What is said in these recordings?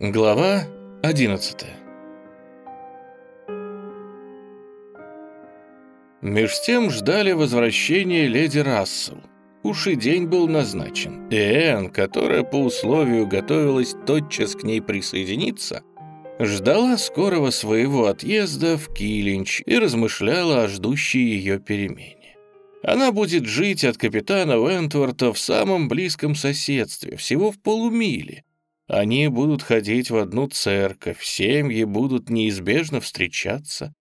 Глава 11 Меж тем ждали возвращения леди Рассел. Уж и день был назначен. И Энн, которая по условию готовилась тотчас к ней присоединиться, ждала скорого своего отъезда в Килинч и размышляла о ждущей ее перемене. Она будет жить от капитана Вентворта в самом близком соседстве, всего в полумиле, они будут ходить в одну церковь, семьи будут неизбежно встречаться.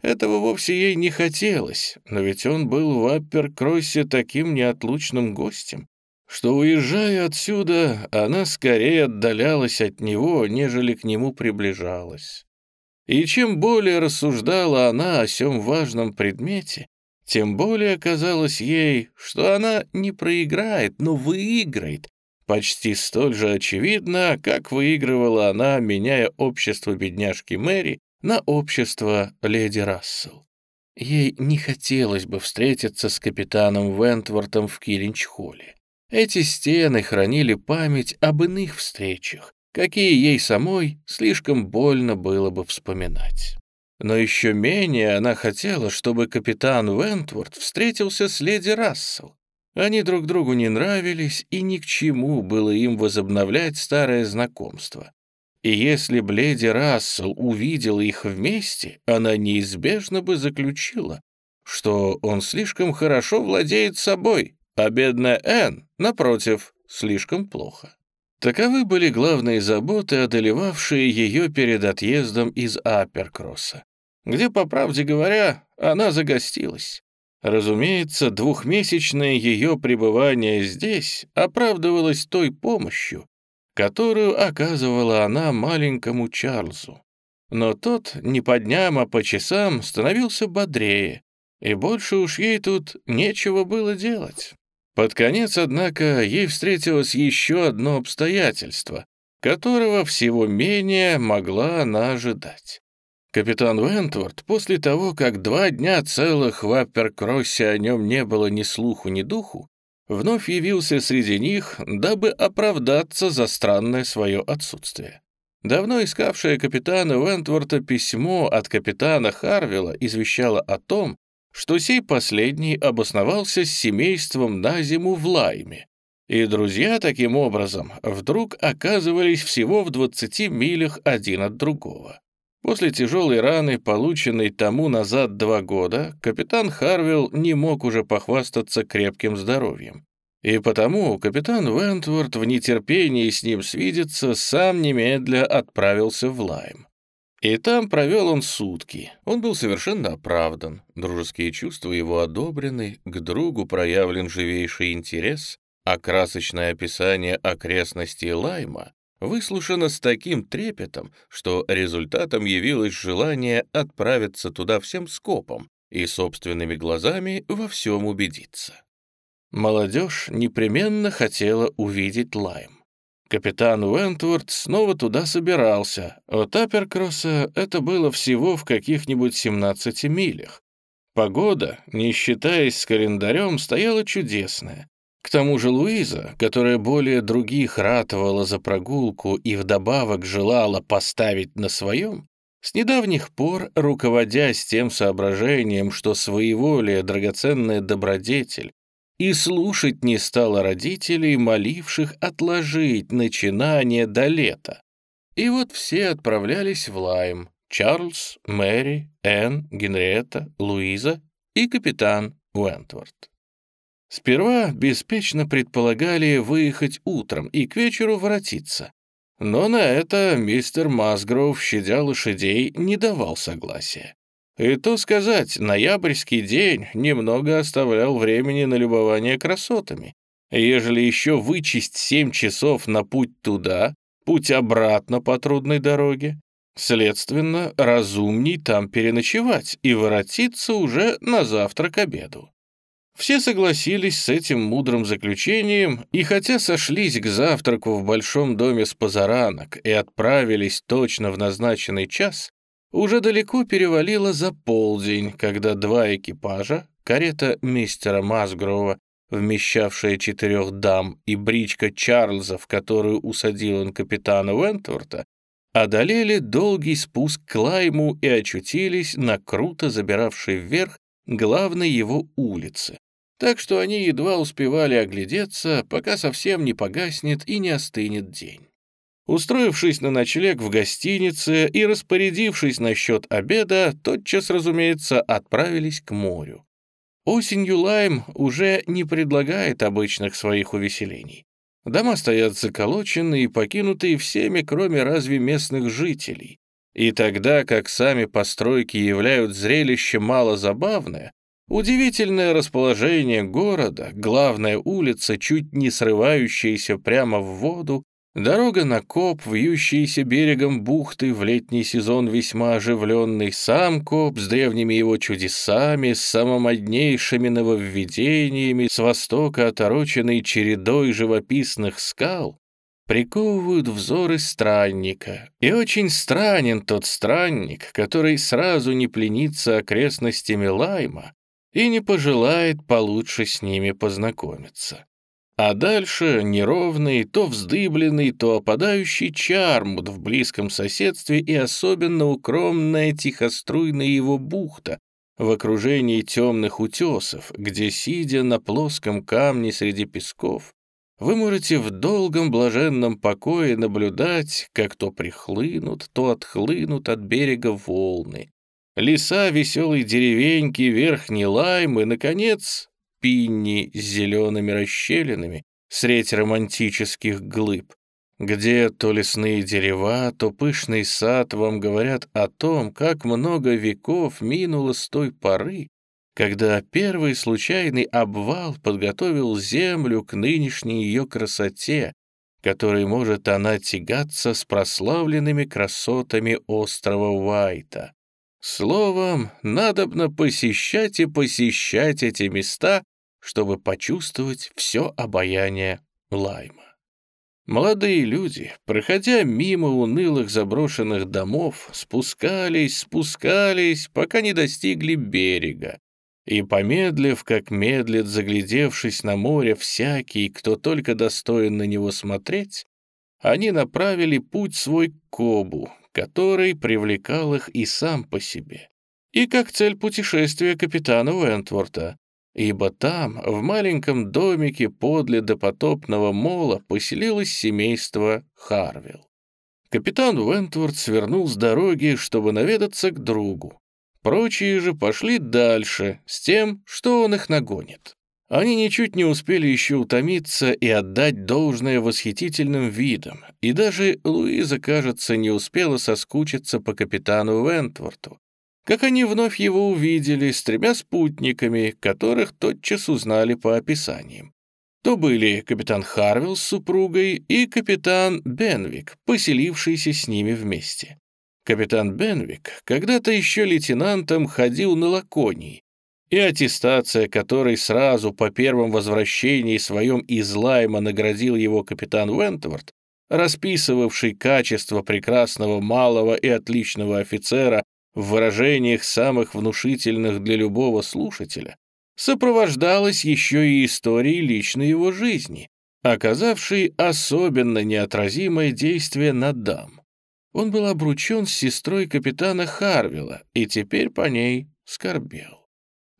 Этого вовсе ей не хотелось, но ведь он был в Апперкроссе таким неотлучным гостем, что, уезжая отсюда, она скорее отдалялась от него, нежели к нему приближалась. И чем более рассуждала она о сём важном предмете, тем более казалось ей, что она не проиграет, но выиграет, Почти столь же очевидно, как выигрывала она, меняя общество бедняжки Мэри на общество леди Рассел. Ей не хотелось бы встретиться с капитаном Вентвортом в Килинч-холле. Эти стены хранили память об иных встречах, какие ей самой слишком больно было бы вспоминать. Но еще менее она хотела, чтобы капитан Вентворт встретился с леди Рассел. Они друг другу не нравились, и ни к чему было им возобновлять старое знакомство. И если б леди Рассел увидела их вместе, она неизбежно бы заключила, что он слишком хорошо владеет собой, а бедная Энн, напротив, слишком плохо. Таковы были главные заботы, одолевавшие ее перед отъездом из Аперкросса, где, по правде говоря, она загостилась. Разумеется, двухмесячное ее пребывание здесь оправдывалось той помощью, которую оказывала она маленькому Чарльзу. Но тот не по дням, а по часам становился бодрее, и больше уж ей тут нечего было делать. Под конец, однако, ей встретилось еще одно обстоятельство, которого всего менее могла она ожидать. Капитан Вентворд, после того, как два дня целых в Апперкроссе о нем не было ни слуху, ни духу, вновь явился среди них, дабы оправдаться за странное свое отсутствие. Давно искавшее капитана Вентворта письмо от капитана Харвилла извещало о том, что сей последний обосновался с семейством на зиму в Лайме, и друзья таким образом вдруг оказывались всего в 20 милях один от другого. После тяжелой раны, полученной тому назад два года, капитан Харвилл не мог уже похвастаться крепким здоровьем. И потому капитан Вентворд в нетерпении с ним свидеться сам немедля отправился в Лайм. И там провел он сутки. Он был совершенно оправдан, дружеские чувства его одобрены, к другу проявлен живейший интерес, а красочное описание окрестностей Лайма выслушано с таким трепетом, что результатом явилось желание отправиться туда всем скопом и собственными глазами во всем убедиться. Молодежь непременно хотела увидеть Лайм. Капитан Уэнтворд снова туда собирался. От Аперкросса это было всего в каких-нибудь 17 милях. Погода, не считаясь с календарем, стояла чудесная. К тому же Луиза, которая более других ратовала за прогулку и вдобавок желала поставить на своем, с недавних пор, руководясь тем соображением, что своеволие — драгоценная добродетель, и слушать не стала родителей, моливших отложить начинание до лета. И вот все отправлялись в Лайм. Чарльз, Мэри, Энн, Генриетта, Луиза и капитан Уэнтворд. Сперва беспечно предполагали выехать утром и к вечеру воротиться. Но на это мистер Масгроув, щадя лошадей, не давал согласия. И то сказать, ноябрьский день немного оставлял времени на любование красотами. Ежели еще вычесть семь часов на путь туда, путь обратно по трудной дороге, следственно, разумней там переночевать и воротиться уже на завтра к обеду. Все согласились с этим мудрым заключением, и хотя сошлись к завтраку в большом доме с позаранок и отправились точно в назначенный час, уже далеко перевалило за полдень, когда два экипажа, карета мистера Масгрова, вмещавшая четырех дам, и бричка Чарльза, в которую усадил он капитана Уэнтворта, одолели долгий спуск к Лайму и очутились на круто забиравшей вверх главной его улице, так что они едва успевали оглядеться, пока совсем не погаснет и не остынет день. Устроившись на ночлег в гостинице и распорядившись насчет обеда, тотчас, разумеется, отправились к морю. Осенью Лайм уже не предлагает обычных своих увеселений. Дома стоят заколоченные и покинутые всеми, кроме разве местных жителей. И тогда, как сами постройки являют зрелище мало забавное, удивительное расположение города, главная улица, чуть не срывающаяся прямо в воду, Дорога на коп, вьющийся берегом бухты в летний сезон весьма оживленный, сам коп с древними его чудесами, с самомоднейшими нововведениями, с востока отороченной чередой живописных скал, приковывают взоры странника. И очень странен тот странник, который сразу не пленится окрестностями Лайма и не пожелает получше с ними познакомиться. А дальше неровный, то вздыбленный, то опадающий чармут в близком соседстве и особенно укромная тихоструйная его бухта в окружении темных утесов, где, сидя на плоском камне среди песков, вы можете в долгом блаженном покое наблюдать, как то прихлынут, то отхлынут от берега волны. Леса веселой деревеньки, верхний лайм и, наконец, пинни с зелеными расщелинами средь романтических глыб, где то лесные дерева, то пышный сад вам говорят о том, как много веков минуло с той поры, когда первый случайный обвал подготовил землю к нынешней ее красоте, которой может она тягаться с прославленными красотами острова Уайта. Словом, надобно посещать и посещать эти места, чтобы почувствовать все обаяние Лайма. Молодые люди, проходя мимо унылых заброшенных домов, спускались, спускались, пока не достигли берега. И, помедлив, как медлит, заглядевшись на море всякий, кто только достоин на него смотреть, они направили путь свой к Кобу, который привлекал их и сам по себе, и как цель путешествия капитана Уэнтворта, ибо там, в маленьком домике подле допотопного мола, поселилось семейство Харвилл. Капитан Уэнтворт свернул с дороги, чтобы наведаться к другу. Прочие же пошли дальше, с тем, что он их нагонит. Они ничуть не успели еще утомиться и отдать должное восхитительным видам, и даже Луиза, кажется, не успела соскучиться по капитану Вентворту, как они вновь его увидели с тремя спутниками, которых тотчас узнали по описаниям. То были капитан Харвилл с супругой и капитан Бенвик, поселившийся с ними вместе. Капитан Бенвик когда-то еще лейтенантом ходил на Лаконии, и аттестация, которой сразу по первом возвращении своем из Лайма наградил его капитан Вентворд, расписывавший качество прекрасного малого и отличного офицера в выражениях самых внушительных для любого слушателя, сопровождалась еще и историей личной его жизни, оказавшей особенно неотразимое действие на дам. Он был обручен с сестрой капитана Харвилла и теперь по ней скорбел.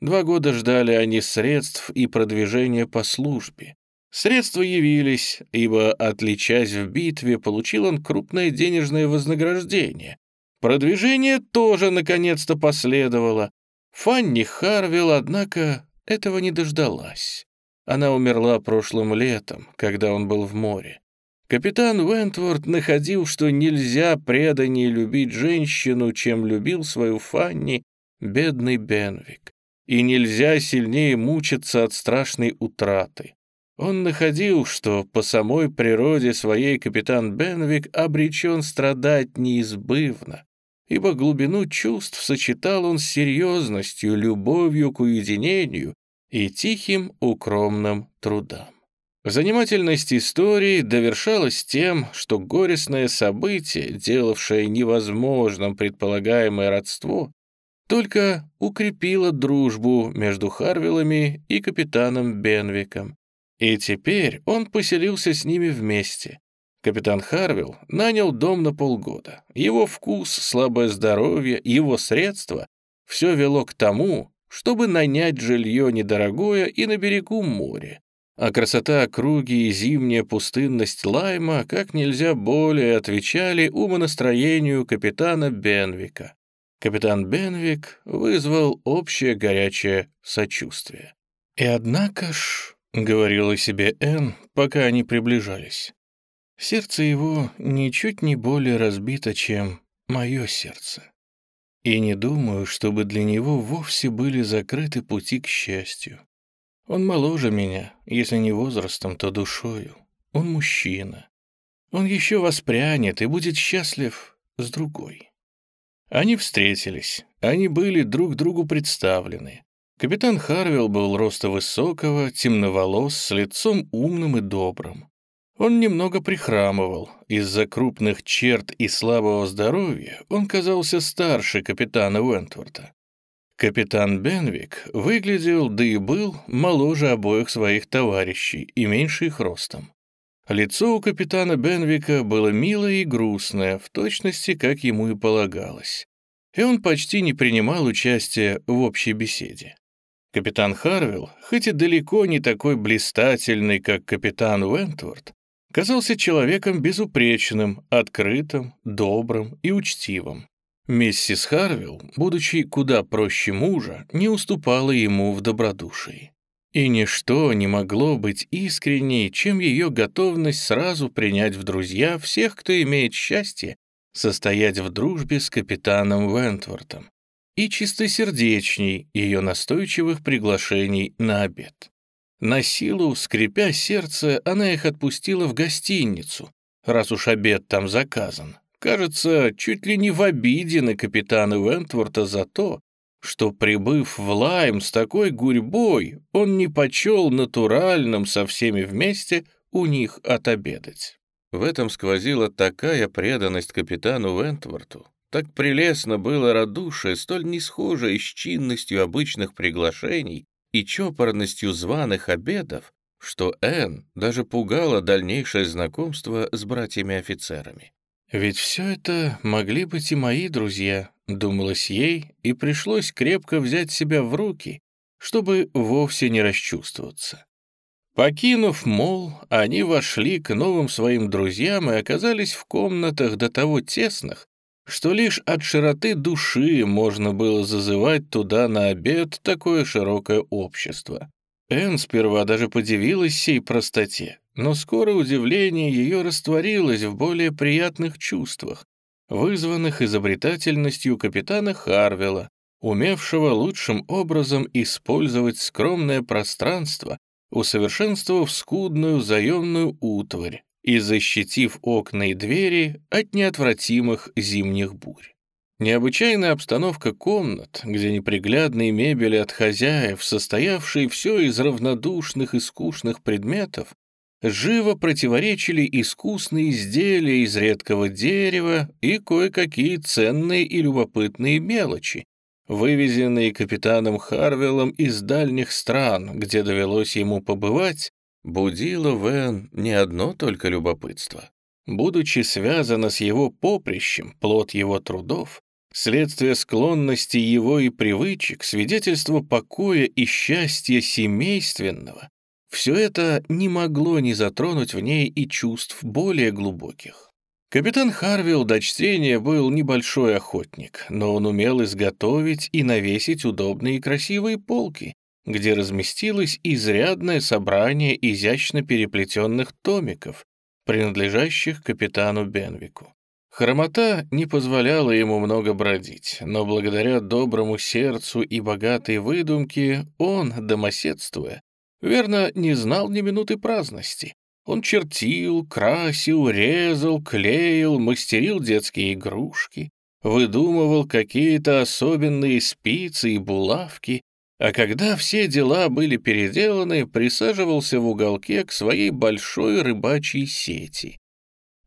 Два года ждали они средств и продвижения по службе. Средства явились, ибо, отличаясь в битве, получил он крупное денежное вознаграждение. Продвижение тоже наконец-то последовало. Фанни Харвилл, однако, этого не дождалась. Она умерла прошлым летом, когда он был в море. Капитан Уэнтворд находил, что нельзя преданнее любить женщину, чем любил свою Фанни, бедный Бенвик и нельзя сильнее мучиться от страшной утраты. Он находил, что по самой природе своей капитан Бенвик обречен страдать неизбывно, ибо глубину чувств сочетал он с серьезностью, любовью к уединению и тихим укромным трудам. Занимательность истории довершалась тем, что горестное событие, делавшее невозможным предполагаемое родство, только укрепила дружбу между Харвиллами и капитаном Бенвиком. И теперь он поселился с ними вместе. Капитан Харвилл нанял дом на полгода. Его вкус, слабое здоровье, его средства — все вело к тому, чтобы нанять жилье недорогое и на берегу моря. А красота округи и зимняя пустынность Лайма как нельзя более отвечали умонастроению капитана Бенвика. Капитан Бенвик вызвал общее горячее сочувствие. «И однако ж», — говорила себе Энн, пока они приближались, сердце его ничуть не более разбито, чем мое сердце. И не думаю, чтобы для него вовсе были закрыты пути к счастью. Он моложе меня, если не возрастом, то душою. Он мужчина. Он еще воспрянет и будет счастлив с другой. Они встретились, они были друг другу представлены. Капитан Харвилл был роста высокого, темноволос, с лицом умным и добрым. Он немного прихрамывал. Из-за крупных черт и слабого здоровья он казался старше капитана Уэнтворта. Капитан Бенвик выглядел, да и был, моложе обоих своих товарищей и меньше их ростом. Лицо у капитана Бенвика было милое и грустное, в точности, как ему и полагалось. И он почти не принимал участия в общей беседе. Капитан Харвилл, хоть и далеко не такой блистательный, как капитан Уэнтворд, казался человеком безупречным, открытым, добрым и учтивым. Миссис Харвилл, будучи куда проще мужа, не уступала ему в добродушии. И ничто не могло быть искренней, чем ее готовность сразу принять в друзья всех, кто имеет счастье состоять в дружбе с капитаном Вентвортом, и чистосердечней ее настойчивых приглашений на обед. На силу, скрипя сердце, она их отпустила в гостиницу, раз уж обед там заказан, кажется, чуть ли не в обиде на капитана Вентворта за то, что, прибыв в Лайм с такой гурьбой, он не почел натуральным со всеми вместе у них отобедать. В этом сквозила такая преданность капитану Вентворту, так прелестно было радушие, столь не схожее с чинностью обычных приглашений и чопорностью званых обедов, что Энн даже пугала дальнейшее знакомство с братьями-офицерами. «Ведь все это могли быть и мои друзья», — думалось ей, и пришлось крепко взять себя в руки, чтобы вовсе не расчувствоваться. Покинув мол, они вошли к новым своим друзьям и оказались в комнатах до того тесных, что лишь от широты души можно было зазывать туда на обед такое широкое общество. Энн сперва даже подивилась сей простоте, но скоро удивление ее растворилось в более приятных чувствах, вызванных изобретательностью капитана Харвела, умевшего лучшим образом использовать скромное пространство, усовершенствовав скудную заемную утварь и защитив окна и двери от неотвратимых зимних бурь. Необычайная обстановка комнат, где неприглядные мебели от хозяев, состоявшие все из равнодушных и скучных предметов, живо противоречили искусные изделия из редкого дерева и кое-какие ценные и любопытные мелочи, вывезенные капитаном Харвеллом из дальних стран, где довелось ему побывать, будило Вен не одно только любопытство. Будучи связано с его поприщем, плод его трудов, следствие склонности его и привычек, свидетельство покоя и счастья семейственного, все это не могло не затронуть в ней и чувств более глубоких. Капитан Харвилл до чтения был небольшой охотник, но он умел изготовить и навесить удобные и красивые полки, где разместилось изрядное собрание изящно переплетенных томиков, принадлежащих капитану Бенвику. Хромота не позволяла ему много бродить, но благодаря доброму сердцу и богатой выдумке он, домоседствуя, Верно, не знал ни минуты праздности. Он чертил, красил, резал, клеил, мастерил детские игрушки, выдумывал какие-то особенные спицы и булавки, а когда все дела были переделаны, присаживался в уголке к своей большой рыбачьей сети.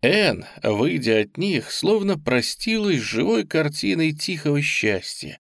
Эн, выйдя от них, словно простилась с живой картиной тихого счастья,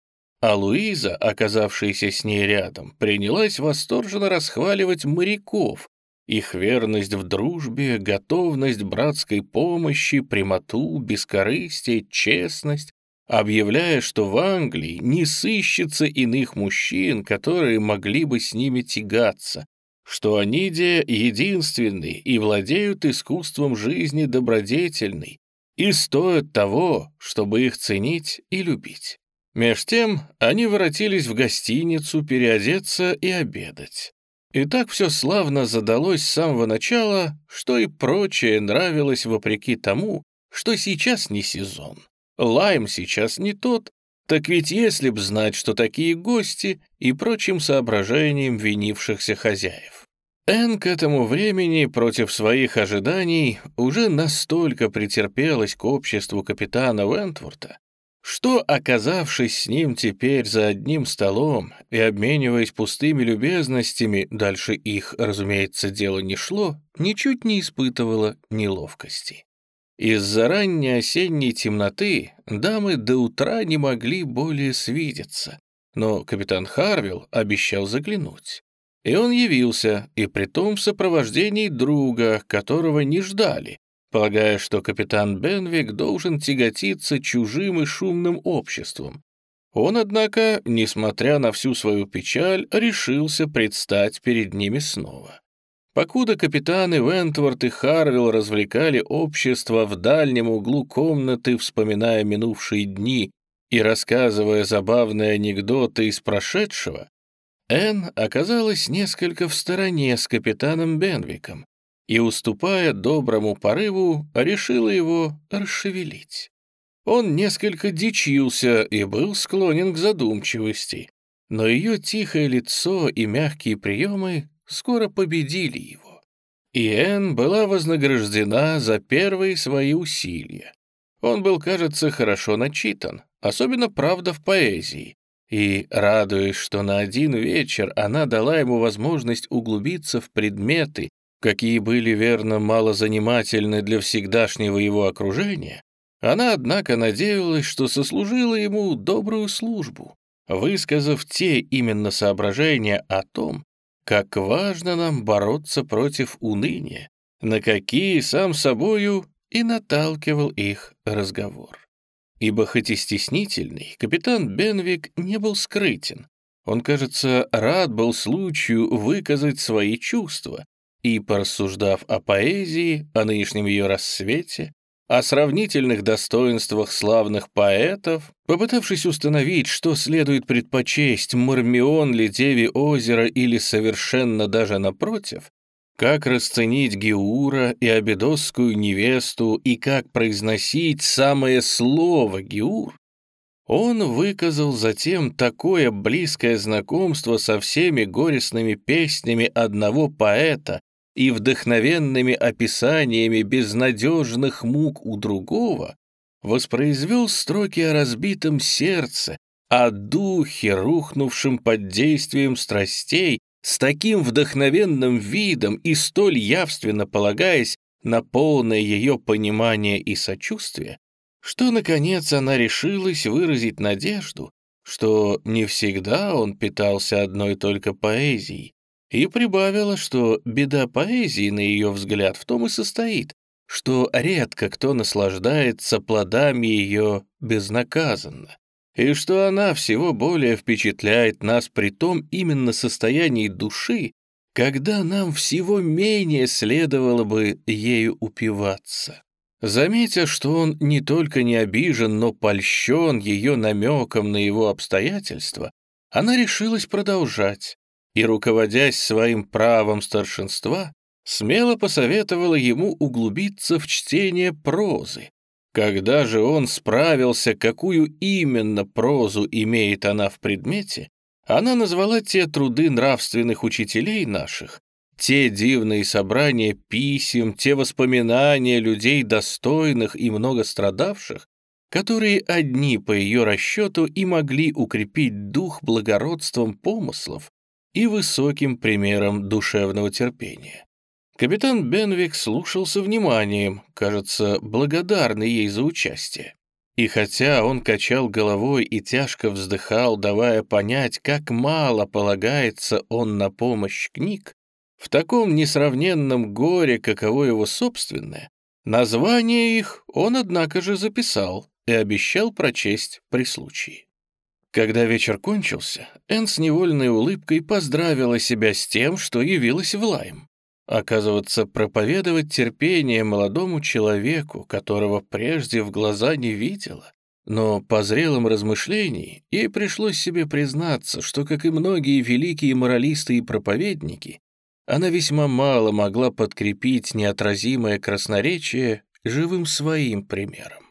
а Луиза, оказавшаяся с ней рядом, принялась восторженно расхваливать моряков, Их верность в дружбе, готовность братской помощи, прямоту, бескорыстие, честность, объявляя, что в Англии не сыщется иных мужчин, которые могли бы с ними тягаться, что они де единственные и владеют искусством жизни добродетельной и стоят того, чтобы их ценить и любить. Меж тем они воротились в гостиницу переодеться и обедать. И так все славно задалось с самого начала, что и прочее нравилось вопреки тому, что сейчас не сезон. Лайм сейчас не тот, так ведь если б знать, что такие гости и прочим соображениям винившихся хозяев. Энн к этому времени против своих ожиданий уже настолько претерпелась к обществу капитана Вентворта, что, оказавшись с ним теперь за одним столом и обмениваясь пустыми любезностями, дальше их, разумеется, дело не шло, ничуть не испытывала неловкости. Из-за ранней осенней темноты дамы до утра не могли более свидеться, но капитан Харвилл обещал заглянуть. И он явился, и притом в сопровождении друга, которого не ждали, полагая, что капитан Бенвик должен тяготиться чужим и шумным обществом. Он, однако, несмотря на всю свою печаль, решился предстать перед ними снова. Покуда капитаны Вентворд и Харвилл развлекали общество в дальнем углу комнаты, вспоминая минувшие дни и рассказывая забавные анекдоты из прошедшего, Энн оказалась несколько в стороне с капитаном Бенвиком и, уступая доброму порыву, решила его расшевелить. Он несколько дичился и был склонен к задумчивости, но ее тихое лицо и мягкие приемы скоро победили его. И Энн была вознаграждена за первые свои усилия. Он был, кажется, хорошо начитан, особенно правда в поэзии, и, радуясь, что на один вечер она дала ему возможность углубиться в предметы, какие были, верно, малозанимательны для всегдашнего его окружения, она, однако, надеялась, что сослужила ему добрую службу, высказав те именно соображения о том, как важно нам бороться против уныния, на какие сам собою и наталкивал их разговор. Ибо хоть и стеснительный, капитан Бенвик не был скрытен. Он, кажется, рад был случаю выказать свои чувства, и, порассуждав о поэзии, о нынешнем ее рассвете, о сравнительных достоинствах славных поэтов, попытавшись установить, что следует предпочесть, Мармион ли Деви озера или совершенно даже напротив, как расценить Геура и Абидосскую невесту и как произносить самое слово Геур, он выказал затем такое близкое знакомство со всеми горестными песнями одного поэта, и вдохновенными описаниями безнадежных мук у другого воспроизвел строки о разбитом сердце, о духе, рухнувшем под действием страстей, с таким вдохновенным видом и столь явственно полагаясь на полное ее понимание и сочувствие, что, наконец, она решилась выразить надежду, что не всегда он питался одной только поэзией, и прибавила, что беда поэзии, на ее взгляд, в том и состоит, что редко кто наслаждается плодами ее безнаказанно, и что она всего более впечатляет нас при том именно состоянии души, когда нам всего менее следовало бы ею упиваться. Заметя, что он не только не обижен, но польщен ее намеком на его обстоятельства, она решилась продолжать, и, руководясь своим правом старшинства, смело посоветовала ему углубиться в чтение прозы. Когда же он справился, какую именно прозу имеет она в предмете, она назвала те труды нравственных учителей наших, те дивные собрания писем, те воспоминания людей достойных и много страдавших, которые одни по ее расчету и могли укрепить дух благородством помыслов и высоким примером душевного терпения. Капитан Бенвик слушал со вниманием, кажется, благодарный ей за участие. И хотя он качал головой и тяжко вздыхал, давая понять, как мало полагается он на помощь книг, В таком несравненном горе, каково его собственное, название их он, однако же, записал и обещал прочесть при случае. Когда вечер кончился, Энн с невольной улыбкой поздравила себя с тем, что явилась в Лайм. Оказывается, проповедовать терпение молодому человеку, которого прежде в глаза не видела. Но по зрелом размышлении ей пришлось себе признаться, что, как и многие великие моралисты и проповедники, она весьма мало могла подкрепить неотразимое красноречие живым своим примером.